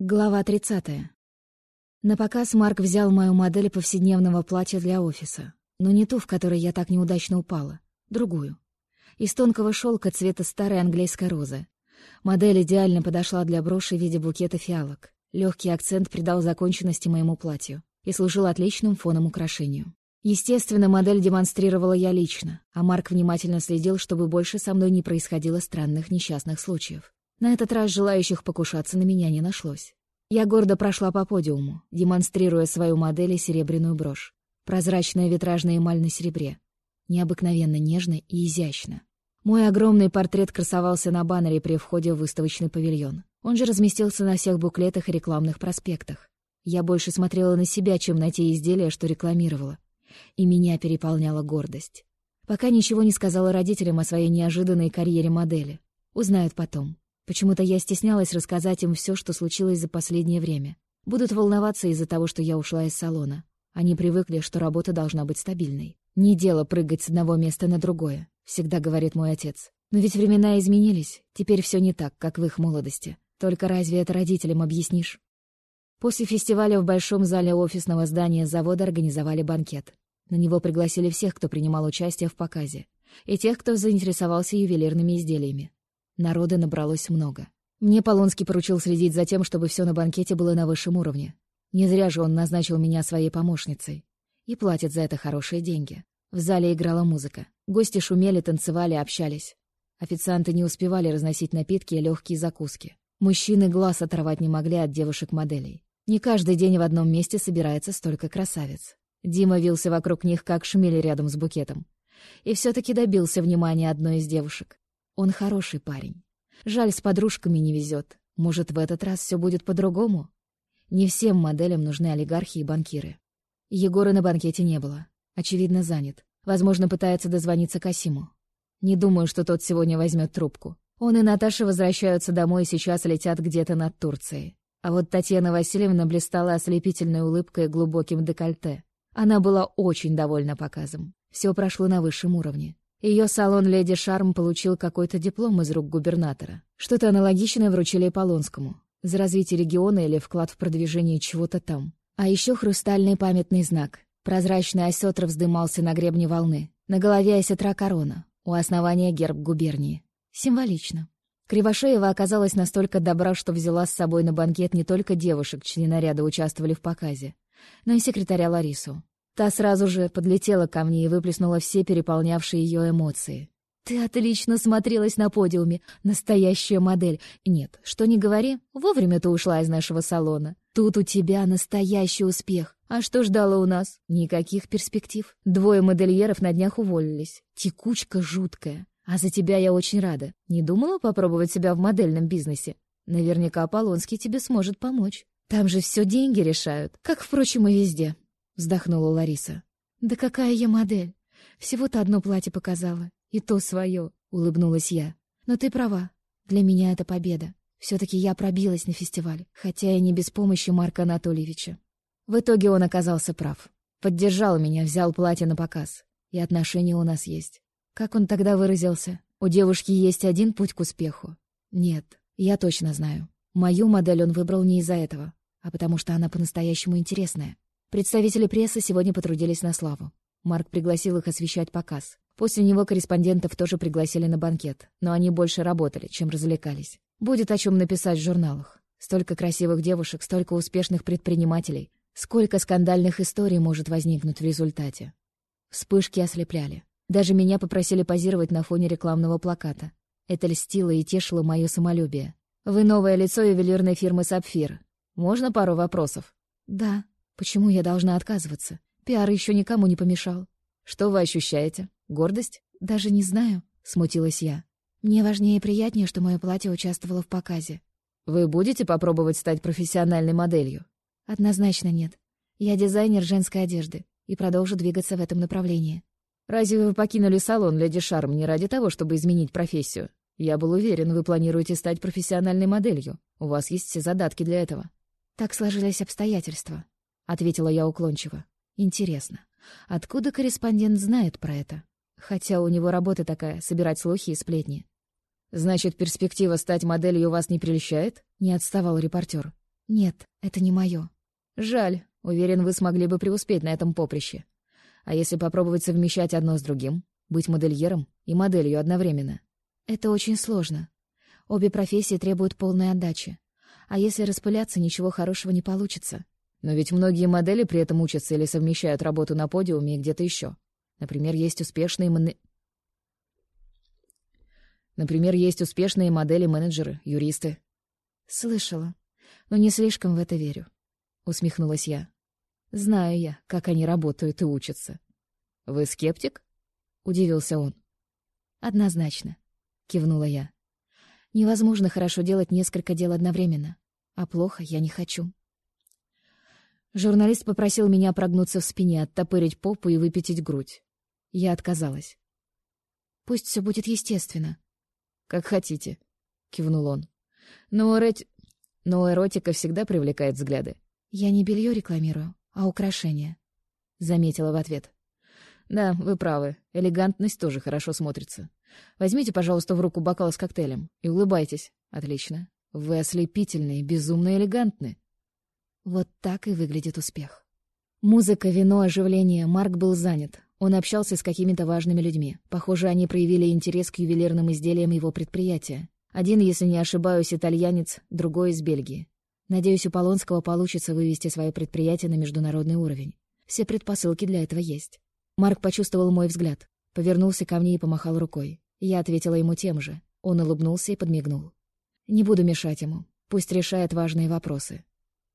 Глава 30. На показ Марк взял мою модель повседневного платья для офиса, но не ту, в которой я так неудачно упала, другую. Из тонкого шелка цвета старой английской розы. Модель идеально подошла для броши в виде букета фиалок. Легкий акцент придал законченности моему платью и служил отличным фоном украшению. Естественно, модель демонстрировала я лично, а Марк внимательно следил, чтобы больше со мной не происходило странных несчастных случаев. На этот раз желающих покушаться на меня не нашлось. Я гордо прошла по подиуму, демонстрируя свою модель и серебряную брошь. Прозрачная витражная эмаль на серебре. Необыкновенно нежно и изящно. Мой огромный портрет красовался на баннере при входе в выставочный павильон. Он же разместился на всех буклетах и рекламных проспектах. Я больше смотрела на себя, чем на те изделия, что рекламировала. И меня переполняла гордость. Пока ничего не сказала родителям о своей неожиданной карьере модели. Узнают потом. Почему-то я стеснялась рассказать им все, что случилось за последнее время. Будут волноваться из-за того, что я ушла из салона. Они привыкли, что работа должна быть стабильной. Не дело прыгать с одного места на другое, всегда говорит мой отец. Но ведь времена изменились, теперь все не так, как в их молодости. Только разве это родителям объяснишь? После фестиваля в большом зале офисного здания завода организовали банкет. На него пригласили всех, кто принимал участие в показе, и тех, кто заинтересовался ювелирными изделиями. Народа набралось много. Мне Полонский поручил следить за тем, чтобы все на банкете было на высшем уровне. Не зря же он назначил меня своей помощницей. И платит за это хорошие деньги. В зале играла музыка. Гости шумели, танцевали, общались. Официанты не успевали разносить напитки и легкие закуски. Мужчины глаз оторвать не могли от девушек-моделей. Не каждый день в одном месте собирается столько красавиц. Дима вился вокруг них, как шмель рядом с букетом. И все таки добился внимания одной из девушек. Он хороший парень. Жаль, с подружками не везет. Может, в этот раз все будет по-другому? Не всем моделям нужны олигархи и банкиры. Егора на банкете не было. Очевидно, занят. Возможно, пытается дозвониться Касиму. Не думаю, что тот сегодня возьмет трубку. Он и Наташа возвращаются домой и сейчас летят где-то над Турцией. А вот Татьяна Васильевна блистала ослепительной улыбкой и глубоким декольте. Она была очень довольна показом. Все прошло на высшем уровне. Ее салон «Леди Шарм» получил какой-то диплом из рук губернатора. Что-то аналогичное вручили Полонскому. За развитие региона или вклад в продвижение чего-то там. А еще хрустальный памятный знак. Прозрачный осетр вздымался на гребне волны. На голове осетра корона. У основания герб губернии. Символично. Кривошеева оказалась настолько добра, что взяла с собой на банкет не только девушек, чьи наряды участвовали в показе, но и секретаря Ларису. Та сразу же подлетела ко мне и выплеснула все переполнявшие ее эмоции. «Ты отлично смотрелась на подиуме. Настоящая модель. Нет, что не говори, вовремя ты ушла из нашего салона. Тут у тебя настоящий успех. А что ждало у нас? Никаких перспектив. Двое модельеров на днях уволились. Текучка жуткая. А за тебя я очень рада. Не думала попробовать себя в модельном бизнесе? Наверняка Аполлонский тебе сможет помочь. Там же все деньги решают, как, впрочем, и везде. — вздохнула Лариса. «Да какая я модель! Всего-то одно платье показала, и то свое», — улыбнулась я. «Но ты права, для меня это победа. Все-таки я пробилась на фестиваль, хотя и не без помощи Марка Анатольевича». В итоге он оказался прав. Поддержал меня, взял платье на показ. И отношения у нас есть. Как он тогда выразился? У девушки есть один путь к успеху. Нет, я точно знаю. Мою модель он выбрал не из-за этого, а потому что она по-настоящему интересная. Представители прессы сегодня потрудились на славу. Марк пригласил их освещать показ. После него корреспондентов тоже пригласили на банкет, но они больше работали, чем развлекались. Будет о чем написать в журналах. Столько красивых девушек, столько успешных предпринимателей. Сколько скандальных историй может возникнуть в результате. Вспышки ослепляли. Даже меня попросили позировать на фоне рекламного плаката. Это льстило и тешило мое самолюбие. «Вы новое лицо ювелирной фирмы «Сапфир». Можно пару вопросов?» «Да», Почему я должна отказываться? Пиар еще никому не помешал. Что вы ощущаете? Гордость? Даже не знаю, смутилась я. Мне важнее и приятнее, что мое платье участвовало в показе. Вы будете попробовать стать профессиональной моделью? Однозначно нет. Я дизайнер женской одежды и продолжу двигаться в этом направлении. Разве вы покинули салон «Леди Шарм» не ради того, чтобы изменить профессию? Я был уверен, вы планируете стать профессиональной моделью. У вас есть все задатки для этого. Так сложились обстоятельства. — ответила я уклончиво. «Интересно, откуда корреспондент знает про это? Хотя у него работа такая — собирать слухи и сплетни». «Значит, перспектива стать моделью вас не прельщает?» — не отставал репортер. Нет, это не мое. Жаль. Уверен, вы смогли бы преуспеть на этом поприще. А если попробовать совмещать одно с другим? Быть модельером и моделью одновременно? Это очень сложно. Обе профессии требуют полной отдачи. А если распыляться, ничего хорошего не получится. Но ведь многие модели при этом учатся или совмещают работу на подиуме и где-то еще. Например, есть успешные мон... Например, есть успешные модели-менеджеры, юристы. Слышала, но не слишком в это верю. Усмехнулась я. Знаю я, как они работают и учатся. Вы скептик? Удивился он. Однозначно, кивнула я. Невозможно хорошо делать несколько дел одновременно, а плохо я не хочу. Журналист попросил меня прогнуться в спине, оттопырить попу и выпятить грудь. Я отказалась. «Пусть все будет естественно». «Как хотите», — кивнул он. «Но, эроти... Но эротика всегда привлекает взгляды». «Я не белье рекламирую, а украшения», — заметила в ответ. «Да, вы правы. Элегантность тоже хорошо смотрится. Возьмите, пожалуйста, в руку бокал с коктейлем и улыбайтесь. Отлично. Вы ослепительные, безумно элегантны». Вот так и выглядит успех. Музыка, вино, оживление. Марк был занят. Он общался с какими-то важными людьми. Похоже, они проявили интерес к ювелирным изделиям его предприятия. Один, если не ошибаюсь, итальянец, другой из Бельгии. Надеюсь, у Полонского получится вывести свое предприятие на международный уровень. Все предпосылки для этого есть. Марк почувствовал мой взгляд, повернулся ко мне и помахал рукой. Я ответила ему тем же. Он улыбнулся и подмигнул. Не буду мешать ему. Пусть решает важные вопросы.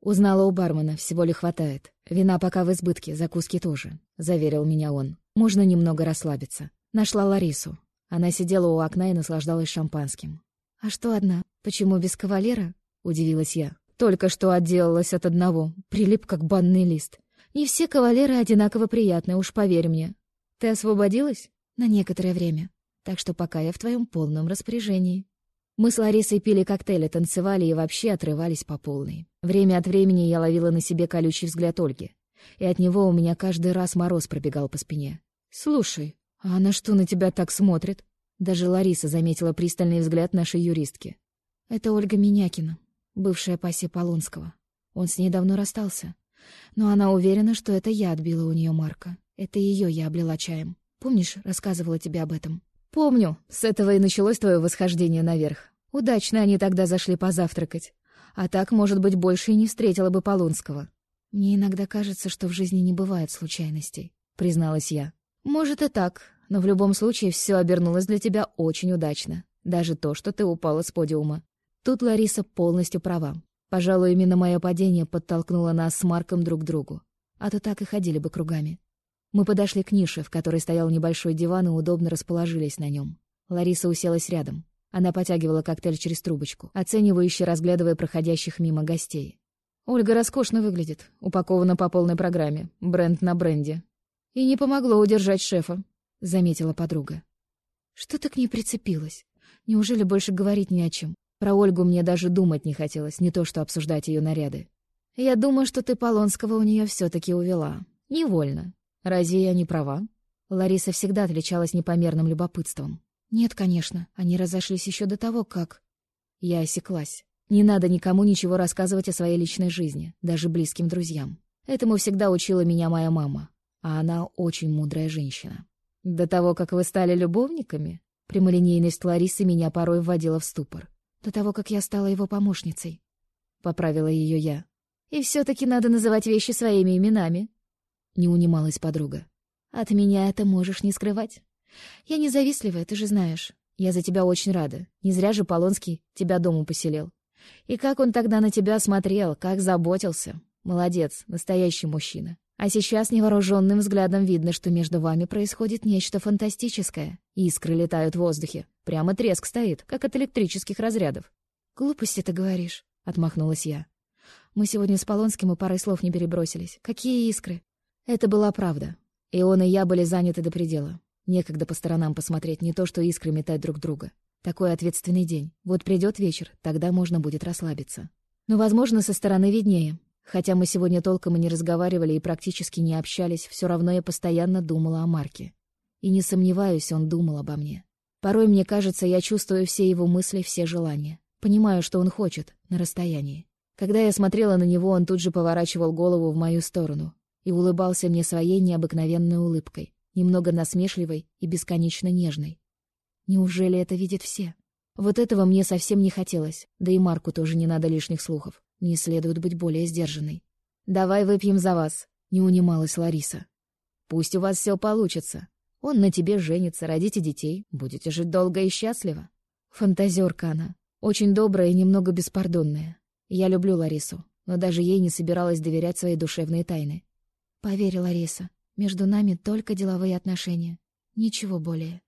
«Узнала у бармена, всего ли хватает. Вина пока в избытке, закуски тоже», — заверил меня он. «Можно немного расслабиться». Нашла Ларису. Она сидела у окна и наслаждалась шампанским. «А что одна? Почему без кавалера?» — удивилась я. «Только что отделалась от одного. Прилип, как банный лист. Не все кавалеры одинаково приятны, уж поверь мне. Ты освободилась?» «На некоторое время. Так что пока я в твоем полном распоряжении». Мы с Ларисой пили коктейли, танцевали и вообще отрывались по полной. Время от времени я ловила на себе колючий взгляд Ольги, и от него у меня каждый раз мороз пробегал по спине. «Слушай, а она что на тебя так смотрит?» Даже Лариса заметила пристальный взгляд нашей юристки. «Это Ольга Минякина, бывшая пассия Полонского. Он с ней давно расстался. Но она уверена, что это я отбила у нее Марка. Это ее я облила чаем. Помнишь, рассказывала тебе об этом?» «Помню. С этого и началось твое восхождение наверх. Удачно они тогда зашли позавтракать. А так, может быть, больше и не встретила бы Полунского. «Мне иногда кажется, что в жизни не бывает случайностей», — призналась я. «Может и так, но в любом случае все обернулось для тебя очень удачно. Даже то, что ты упала с подиума. Тут Лариса полностью права. Пожалуй, именно мое падение подтолкнуло нас с Марком друг к другу. А то так и ходили бы кругами. Мы подошли к нише, в которой стоял небольшой диван, и удобно расположились на нем. Лариса уселась рядом. Она потягивала коктейль через трубочку, оценивающе разглядывая проходящих мимо гостей. Ольга роскошно выглядит, упакована по полной программе, бренд на бренде. И не помогло удержать шефа, — заметила подруга. Что ты к ней прицепилась? Неужели больше говорить не о чем? Про Ольгу мне даже думать не хотелось, не то что обсуждать ее наряды. Я думаю, что ты Полонского у нее все таки увела. Невольно. Разве я не права? Лариса всегда отличалась непомерным любопытством. Нет, конечно, они разошлись еще до того, как... Я осеклась. Не надо никому ничего рассказывать о своей личной жизни, даже близким друзьям. Этому всегда учила меня моя мама, а она очень мудрая женщина. До того, как вы стали любовниками, прямолинейность Ларисы меня порой вводила в ступор. До того, как я стала его помощницей. Поправила ее я. И все-таки надо называть вещи своими именами. Не унималась подруга. От меня это можешь не скрывать. Я не завистливая, ты же знаешь. Я за тебя очень рада. Не зря же Полонский тебя дому поселил. И как он тогда на тебя смотрел, как заботился. Молодец, настоящий мужчина. А сейчас невооруженным взглядом видно, что между вами происходит нечто фантастическое. Искры летают в воздухе. Прямо треск стоит, как от электрических разрядов. «Глупости ты говоришь», — отмахнулась я. «Мы сегодня с Полонским и парой слов не перебросились. Какие искры?» Это была правда. И он, и я были заняты до предела. Некогда по сторонам посмотреть, не то что искры метать друг друга. Такой ответственный день. Вот придет вечер, тогда можно будет расслабиться. Но, возможно, со стороны виднее. Хотя мы сегодня толком и не разговаривали и практически не общались, все равно я постоянно думала о Марке. И не сомневаюсь, он думал обо мне. Порой, мне кажется, я чувствую все его мысли, все желания. Понимаю, что он хочет, на расстоянии. Когда я смотрела на него, он тут же поворачивал голову в мою сторону и улыбался мне своей необыкновенной улыбкой, немного насмешливой и бесконечно нежной. Неужели это видят все? Вот этого мне совсем не хотелось, да и Марку тоже не надо лишних слухов. Мне следует быть более сдержанной. «Давай выпьем за вас», — не унималась Лариса. «Пусть у вас все получится. Он на тебе женится, родите детей, будете жить долго и счастливо». Фантазерка она, очень добрая и немного беспардонная. Я люблю Ларису, но даже ей не собиралась доверять свои душевные тайны. Поверь, Лариса, между нами только деловые отношения. Ничего более.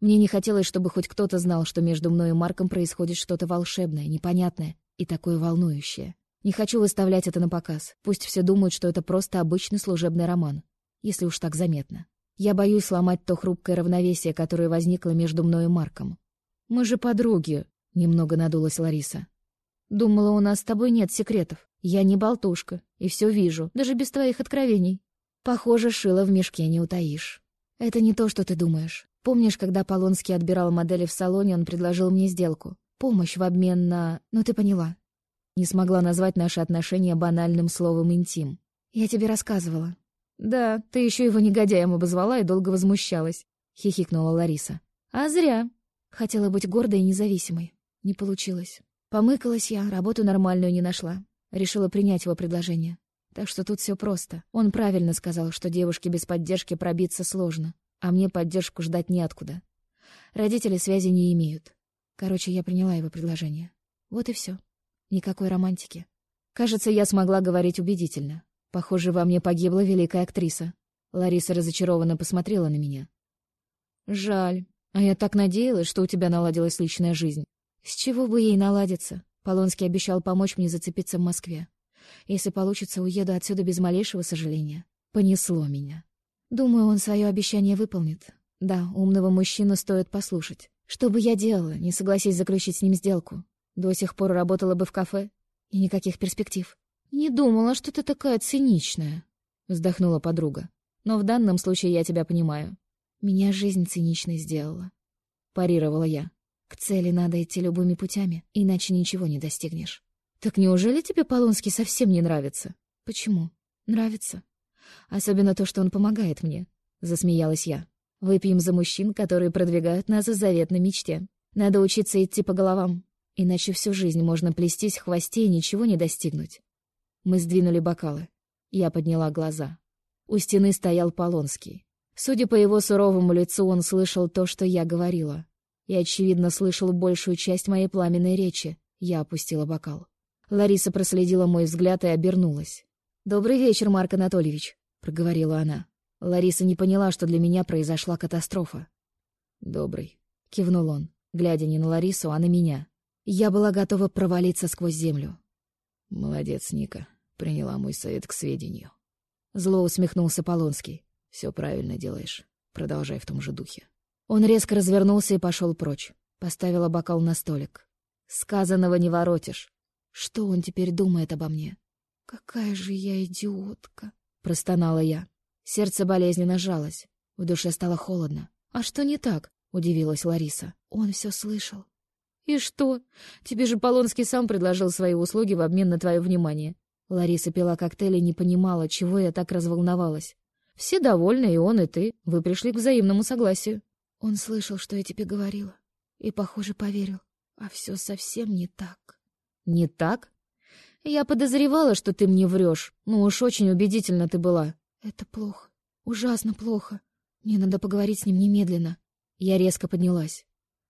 Мне не хотелось, чтобы хоть кто-то знал, что между мной и Марком происходит что-то волшебное, непонятное и такое волнующее. Не хочу выставлять это на показ. Пусть все думают, что это просто обычный служебный роман, если уж так заметно. Я боюсь сломать то хрупкое равновесие, которое возникло между мной и Марком. «Мы же подруги», — немного надулась Лариса. «Думала, у нас с тобой нет секретов. Я не болтушка, и все вижу, даже без твоих откровений. Похоже, шило в мешке не утаишь. Это не то, что ты думаешь. Помнишь, когда Полонский отбирал модели в салоне, он предложил мне сделку? Помощь в обмен на... Ну, ты поняла. Не смогла назвать наши отношения банальным словом «интим». Я тебе рассказывала. Да, ты еще его негодяем обозвала и долго возмущалась. Хихикнула Лариса. А зря. Хотела быть гордой и независимой. Не получилось. Помыкалась я, работу нормальную не нашла. Решила принять его предложение. Так что тут все просто. Он правильно сказал, что девушке без поддержки пробиться сложно а мне поддержку ждать неоткуда. Родители связи не имеют. Короче, я приняла его предложение. Вот и все. Никакой романтики. Кажется, я смогла говорить убедительно. Похоже, во мне погибла великая актриса. Лариса разочарованно посмотрела на меня. Жаль. А я так надеялась, что у тебя наладилась личная жизнь. С чего бы ей наладиться? Полонский обещал помочь мне зацепиться в Москве. Если получится, уеду отсюда без малейшего сожаления. Понесло меня. Думаю, он свое обещание выполнит. Да, умного мужчину стоит послушать. Что бы я делала, не согласись заключить с ним сделку? До сих пор работала бы в кафе, и никаких перспектив. «Не думала, что ты такая циничная», — вздохнула подруга. «Но в данном случае я тебя понимаю. Меня жизнь циничной сделала», — парировала я. «К цели надо идти любыми путями, иначе ничего не достигнешь». «Так неужели тебе Полонский совсем не нравится?» «Почему? Нравится. Особенно то, что он помогает мне», — засмеялась я. «Выпьем за мужчин, которые продвигают нас в заветной мечте. Надо учиться идти по головам, иначе всю жизнь можно плестись в хвосте и ничего не достигнуть». Мы сдвинули бокалы. Я подняла глаза. У стены стоял Полонский. Судя по его суровому лицу, он слышал то, что я говорила. И, очевидно, слышал большую часть моей пламенной речи. Я опустила бокал. Лариса проследила мой взгляд и обернулась. «Добрый вечер, Марк Анатольевич», — проговорила она. Лариса не поняла, что для меня произошла катастрофа. «Добрый», — кивнул он, глядя не на Ларису, а на меня. Я была готова провалиться сквозь землю. «Молодец, Ника, приняла мой совет к сведению». Зло усмехнулся Полонский. «Все правильно делаешь. Продолжай в том же духе». Он резко развернулся и пошел прочь. Поставила бокал на столик. «Сказанного не воротишь. Что он теперь думает обо мне?» «Какая же я идиотка!» — простонала я. Сердце болезненно сжалось. В душе стало холодно. «А что не так?» — удивилась Лариса. «Он все слышал». «И что? Тебе же Полонский сам предложил свои услуги в обмен на твое внимание». Лариса пила коктейль и не понимала, чего я так разволновалась. «Все довольны, и он, и ты. Вы пришли к взаимному согласию». Он слышал, что я тебе говорила, и, похоже, поверил. А все совсем не так. «Не так?» Я подозревала, что ты мне врешь. Ну уж очень убедительно ты была. Это плохо. Ужасно плохо. Мне надо поговорить с ним немедленно. Я резко поднялась.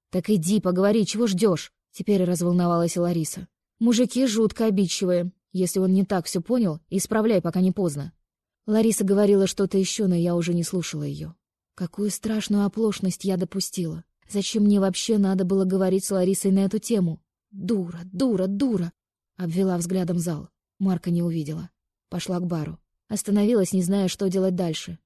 Так иди, поговори, чего ждешь? Теперь разволновалась Лариса. Мужики жутко обидчивые. Если он не так все понял, исправляй, пока не поздно. Лариса говорила что-то еще, но я уже не слушала ее. Какую страшную оплошность я допустила. Зачем мне вообще надо было говорить с Ларисой на эту тему? Дура, дура, дура. Обвела взглядом зал. Марка не увидела. Пошла к бару. Остановилась, не зная, что делать дальше.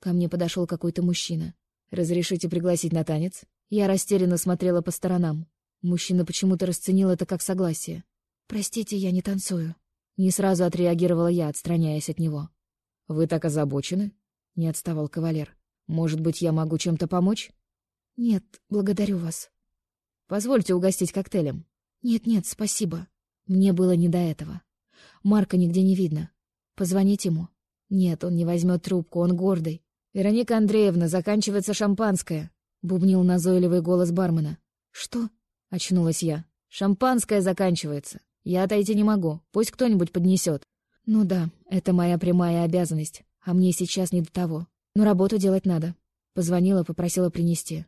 Ко мне подошел какой-то мужчина. «Разрешите пригласить на танец?» Я растерянно смотрела по сторонам. Мужчина почему-то расценил это как согласие. «Простите, я не танцую». Не сразу отреагировала я, отстраняясь от него. «Вы так озабочены?» — не отставал кавалер. «Может быть, я могу чем-то помочь?» «Нет, благодарю вас». «Позвольте угостить коктейлем». «Нет-нет, спасибо». Мне было не до этого. Марка нигде не видно. Позвонить ему? Нет, он не возьмет трубку, он гордый. «Вероника Андреевна, заканчивается шампанское», — бубнил назойливый голос бармена. «Что?» — очнулась я. «Шампанское заканчивается. Я отойти не могу. Пусть кто-нибудь поднесет. «Ну да, это моя прямая обязанность, а мне сейчас не до того. Но работу делать надо». Позвонила, попросила принести.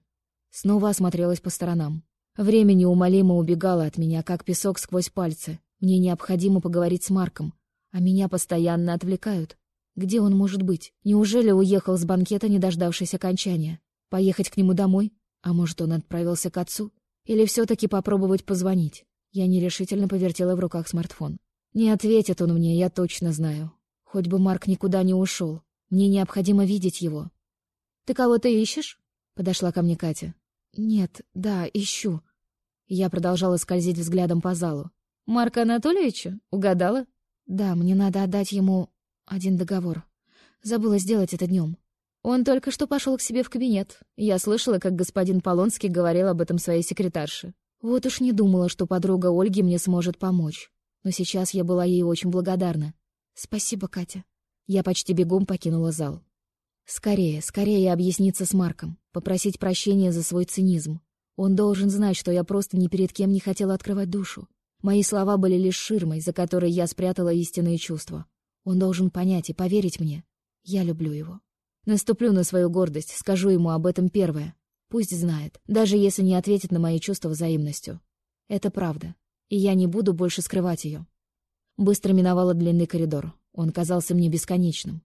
Снова осмотрелась по сторонам. Время неумолимо убегало от меня, как песок сквозь пальцы. Мне необходимо поговорить с Марком, а меня постоянно отвлекают. Где он может быть? Неужели уехал с банкета, не дождавшись окончания? Поехать к нему домой? А может, он отправился к отцу? Или все таки попробовать позвонить? Я нерешительно повертела в руках смартфон. Не ответит он мне, я точно знаю. Хоть бы Марк никуда не ушел. Мне необходимо видеть его. «Ты кого-то ищешь?» — подошла ко мне Катя. «Нет, да, ищу». Я продолжала скользить взглядом по залу. «Марка Анатольевича? Угадала?» «Да, мне надо отдать ему один договор. Забыла сделать это днем. Он только что пошел к себе в кабинет. Я слышала, как господин Полонский говорил об этом своей секретарше. Вот уж не думала, что подруга Ольги мне сможет помочь. Но сейчас я была ей очень благодарна. Спасибо, Катя. Я почти бегом покинула зал. Скорее, скорее объясниться с Марком, попросить прощения за свой цинизм. Он должен знать, что я просто ни перед кем не хотела открывать душу. Мои слова были лишь ширмой, за которой я спрятала истинные чувства. Он должен понять и поверить мне. Я люблю его. Наступлю на свою гордость, скажу ему об этом первое. Пусть знает, даже если не ответит на мои чувства взаимностью. Это правда и я не буду больше скрывать ее. Быстро миновала длинный коридор. Он казался мне бесконечным.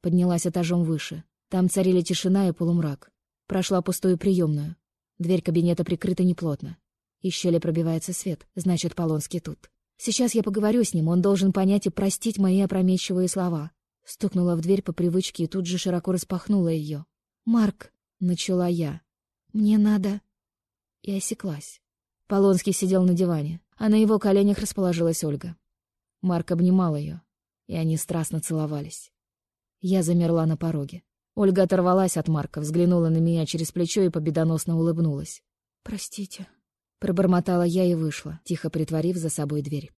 Поднялась этажом выше. Там царили тишина и полумрак. Прошла пустую приемную. Дверь кабинета прикрыта неплотно. Из щели пробивается свет, значит, Полонский тут. Сейчас я поговорю с ним, он должен понять и простить мои опрометчивые слова. Стукнула в дверь по привычке и тут же широко распахнула ее. «Марк», — начала я, — «мне надо...» И осеклась. Полонский сидел на диване а на его коленях расположилась Ольга. Марк обнимал ее, и они страстно целовались. Я замерла на пороге. Ольга оторвалась от Марка, взглянула на меня через плечо и победоносно улыбнулась. «Простите», — пробормотала я и вышла, тихо притворив за собой дверь.